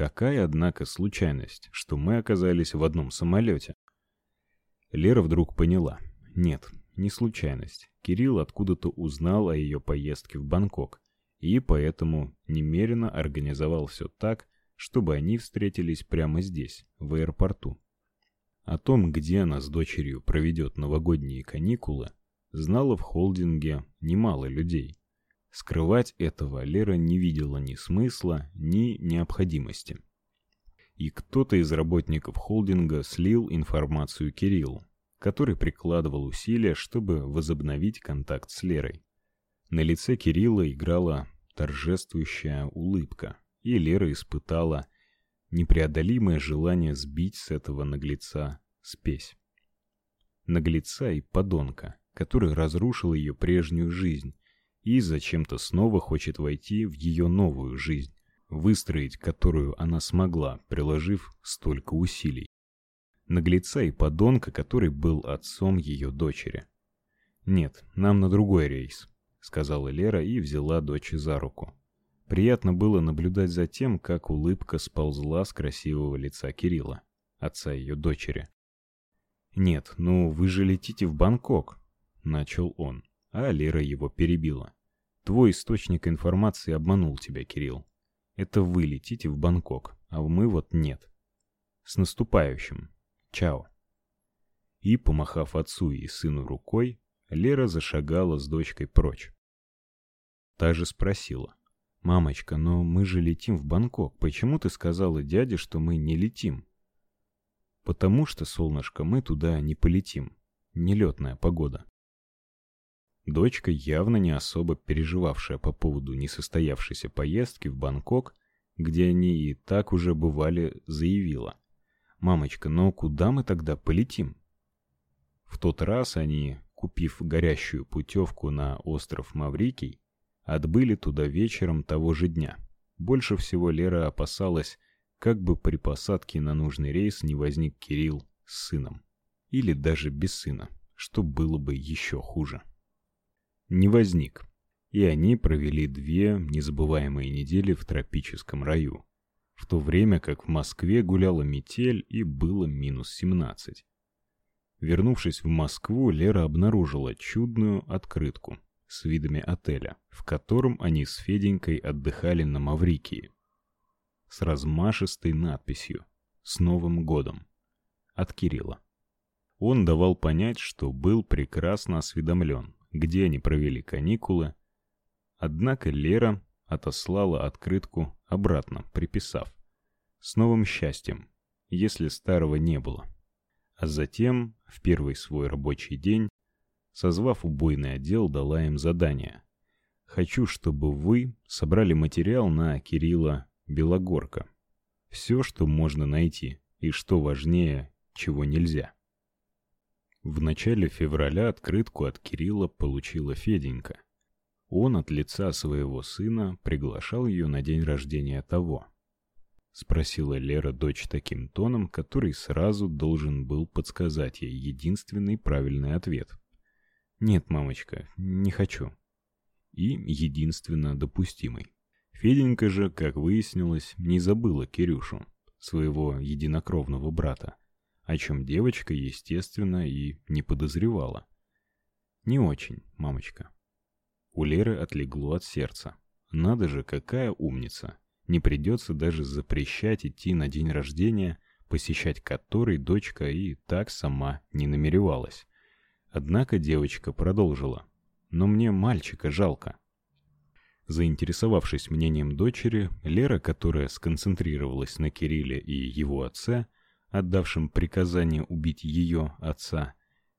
Какая, однако, случайность, что мы оказались в одном самолете. Лера вдруг поняла. Нет, не случайность. Кирилл откуда-то узнал о ее поездке в Бангкок и поэтому немерено организовал все так, чтобы они встретились прямо здесь, в аэропорту. О том, где она с дочерью проведет новогодние каникулы, знало в холдинге немало людей. Скрывать этого Лера не видела ни смысла, ни необходимости. И кто-то из работников холдинга слил информацию Кириллу, который прикладывал усилия, чтобы возобновить контакт с Лерой. На лице Кирилла играла торжествующая улыбка, и Лера испытала непреодолимое желание сбить с этого наглеца спесь. Наглеца и подонка, который разрушил ее прежнюю жизнь и зачем-то снова хочет войти в ее новую жизнь, выстроить которую она смогла, приложив столько усилий. Наглеца и подонка, который был отцом ее дочери. Нет, нам на другой рейс, сказала Лера и взяла дочь за руку. Приятно было наблюдать за тем, как улыбка сползла с красивого лица Кирилла, отца ее дочери. Нет, ну вы же летите в Бангкок, начал он, а Лера его перебила. Твой источник информации обманул тебя, Кирилл. Это вы летите в Бангкок, а мы вот нет. С наступающим. Чао. И помахав отцу и сыну рукой, Лера зашагала с дочкой прочь. Та же спросила: Мамочка, но мы же летим в Бангкок. Почему ты сказала дяде, что мы не летим? Потому что, солнышко, мы туда не полетим. Нелетная погода. Дочка, явно не особо переживавшая по поводу несостоявшейся поездки в Бангкок, где они и так уже бывали, заявила: "Мамочка, но куда мы тогда полетим?" В тот раз они, купив горящую путевку на остров Маврикий, отбыли туда вечером того же дня. Больше всего Лера опасалась, как бы при посадке на нужный рейс не возник Кирилл с сыном. Или даже без сына, что было бы еще хуже. Не возник. И они провели две незабываемые недели в тропическом раю, в то время как в Москве гуляла метель и было минус 17. Вернувшись в Москву, Лера обнаружила чудную открытку – с видами отеля, в котором они с Феденькой отдыхали на Маврикии. С размашистой надписью «С Новым годом» от Кирилла. Он давал понять, что был прекрасно осведомлен, где они провели каникулы, однако Лера отослала открытку обратно, приписав «С новым счастьем, если старого не было». А затем, в первый свой рабочий день, Созвав убойный отдел, дала им задание. Хочу, чтобы вы собрали материал на Кирилла Белогорка. Все, что можно найти, и что важнее, чего нельзя. В начале февраля открытку от Кирилла получила Феденька. Он от лица своего сына приглашал ее на день рождения того. Спросила Лера дочь таким тоном, который сразу должен был подсказать ей единственный правильный ответ. Нет, мамочка, не хочу. И единственно допустимый. Феденька же, как выяснилось, не забыла Кирюшу, своего единокровного брата, о чем девочка, естественно, и не подозревала. Не очень, мамочка. У Леры отлегло от сердца. Надо же, какая умница. Не придется даже запрещать идти на день рождения, посещать который дочка и так сама не намеревалась. Однако девочка продолжила: "Но мне мальчика жалко". Заинтересовавшись мнением дочери, Лера, которая сконцентрировалась на Кирилле и его отце, отдавшем приказание убить ее отца,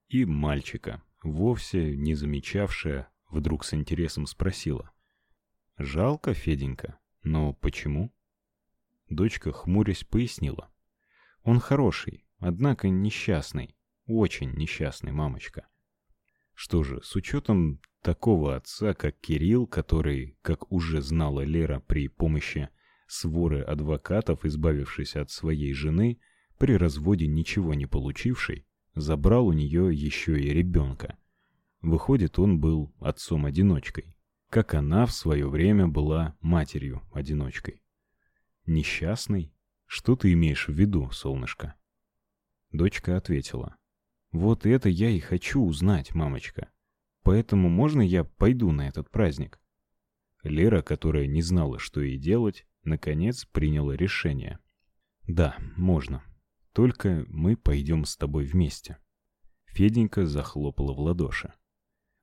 и мальчика, вовсе не замечавшая, вдруг с интересом спросила: "Жалко, Феденька, но почему?" Дочка хмурясь пояснила: "Он хороший, однако несчастный. Очень несчастный, мамочка. Что же, с учетом такого отца, как Кирилл, который, как уже знала Лера при помощи своры адвокатов, избавившись от своей жены, при разводе ничего не получивший, забрал у нее еще и ребенка. Выходит, он был отцом-одиночкой, как она в свое время была матерью-одиночкой. Несчастный? Что ты имеешь в виду, солнышко? Дочка ответила. Вот это я и хочу узнать, мамочка. Поэтому можно я пойду на этот праздник? Лера, которая не знала, что ей делать, наконец приняла решение. Да, можно. Только мы пойдем с тобой вместе. Феденька захлопала в ладоши.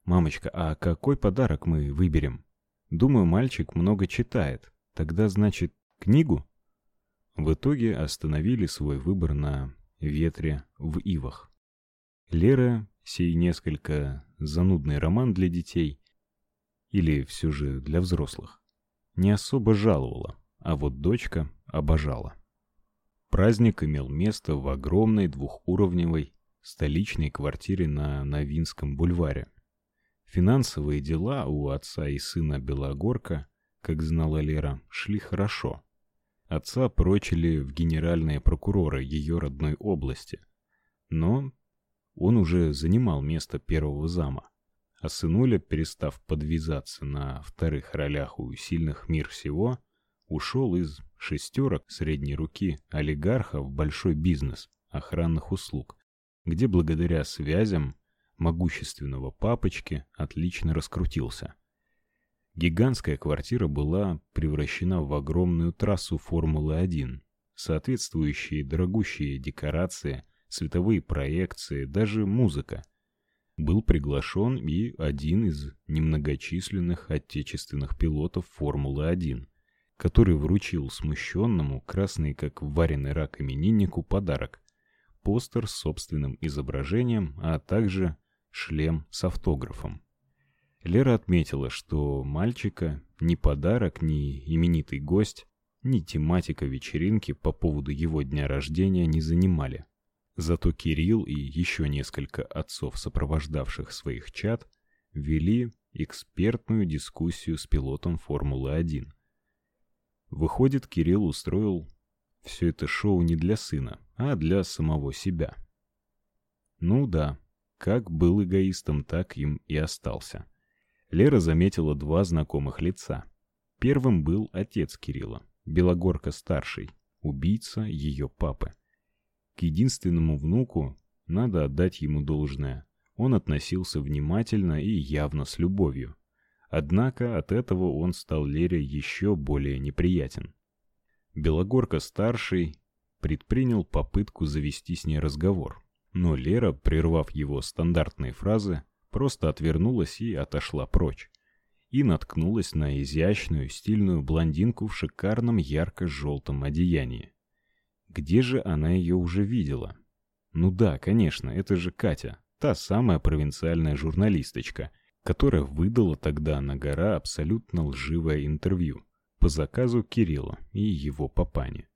Мамочка, а какой подарок мы выберем? Думаю, мальчик много читает. Тогда, значит, книгу? В итоге остановили свой выбор на ветре в ивах. Лера, сей несколько занудный роман для детей, или все же для взрослых, не особо жаловала, а вот дочка обожала. Праздник имел место в огромной двухуровневой столичной квартире на Новинском бульваре. Финансовые дела у отца и сына Белогорка, как знала Лера, шли хорошо. Отца прочили в генеральные прокуроры ее родной области, но он уже занимал место первого зама а сынуля, перестав подвязаться на вторых ролях у сильных мир всего, ушел из шестерок средней руки олигарха в большой бизнес охранных услуг, где благодаря связям могущественного папочки отлично раскрутился. Гигантская квартира была превращена в огромную трассу Формулы-1, соответствующие дорогущие декорации, световые проекции, даже музыка — был приглашен и один из немногочисленных отечественных пилотов Формулы-1, который вручил смущенному, красный как вареный рак имениннику, подарок – постер с собственным изображением, а также шлем с автографом. Лера отметила, что мальчика ни подарок, ни именитый гость, ни тематика вечеринки по поводу его дня рождения не занимали. Зато Кирилл и еще несколько отцов, сопровождавших своих чад, вели экспертную дискуссию с пилотом Формулы-1. Выходит, Кирилл устроил все это шоу не для сына, а для самого себя. Ну да, как был эгоистом, так им и остался. Лера заметила два знакомых лица. Первым был отец Кирилла, Белогорка-старший, убийца ее папы. К единственному внуку надо отдать ему должное. Он относился внимательно и явно с любовью. Однако от этого он стал Лере еще более неприятен. Белогорка-старший предпринял попытку завести с ней разговор, но Лера, прервав его стандартные фразы, просто отвернулась и отошла прочь. И наткнулась на изящную, стильную блондинку в шикарном ярко-желтом одеянии. Где же она ее уже видела? Ну да, конечно, это же Катя, та самая провинциальная журналисточка, которая выдала тогда на гора абсолютно лживое интервью по заказу Кирилла и его папани.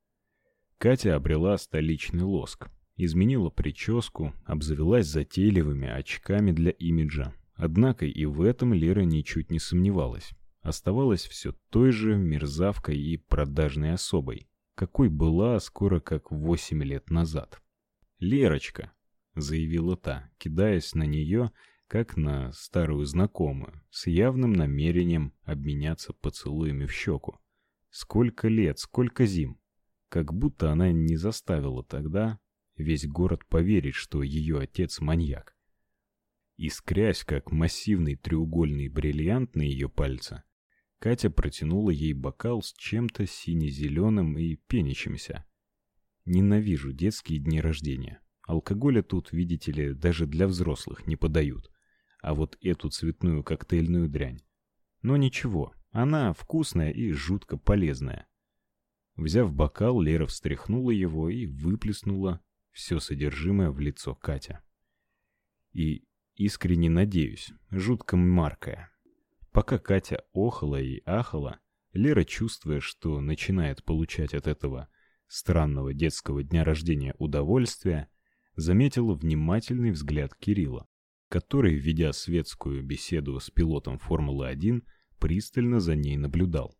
Катя обрела столичный лоск, изменила прическу, обзавелась затейливыми очками для имиджа. Однако и в этом Лера ничуть не сомневалась. Оставалась все той же мерзавкой и продажной особой, какой была скоро как восемь лет назад. «Лерочка», — заявила та, кидаясь на нее, как на старую знакомую, с явным намерением обменяться поцелуями в щеку. Сколько лет, сколько зим. Как будто она не заставила тогда весь город поверить, что ее отец маньяк. Искрясь, как массивный треугольный бриллиант на ее пальце, Катя протянула ей бокал с чем-то сине-зеленым и пенящимся. Ненавижу детские дни рождения. Алкоголя тут, видите ли, даже для взрослых не подают. А вот эту цветную коктейльную дрянь. Но ничего, она вкусная и жутко полезная. Взяв бокал, Лера встряхнула его и выплеснула все содержимое в лицо Катя. И искренне надеюсь, жутко маркая, Пока Катя охала и ахала, Лера, чувствуя, что начинает получать от этого странного детского дня рождения удовольствие, заметила внимательный взгляд Кирилла, который, ведя светскую беседу с пилотом Формулы-1, пристально за ней наблюдал.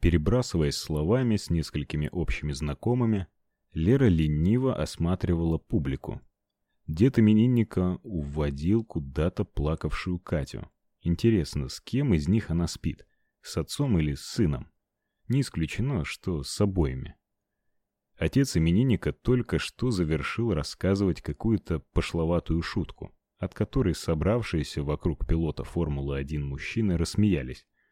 Перебрасываясь словами с несколькими общими знакомыми, Лера лениво осматривала публику. Дед именинника уводил куда-то плакавшую Катю, Интересно, с кем из них она спит? С отцом или с сыном? Не исключено, что с обоими. Отец именинника только что завершил рассказывать какую-то пошловатую шутку, от которой собравшиеся вокруг пилота Формулы-1 мужчины рассмеялись.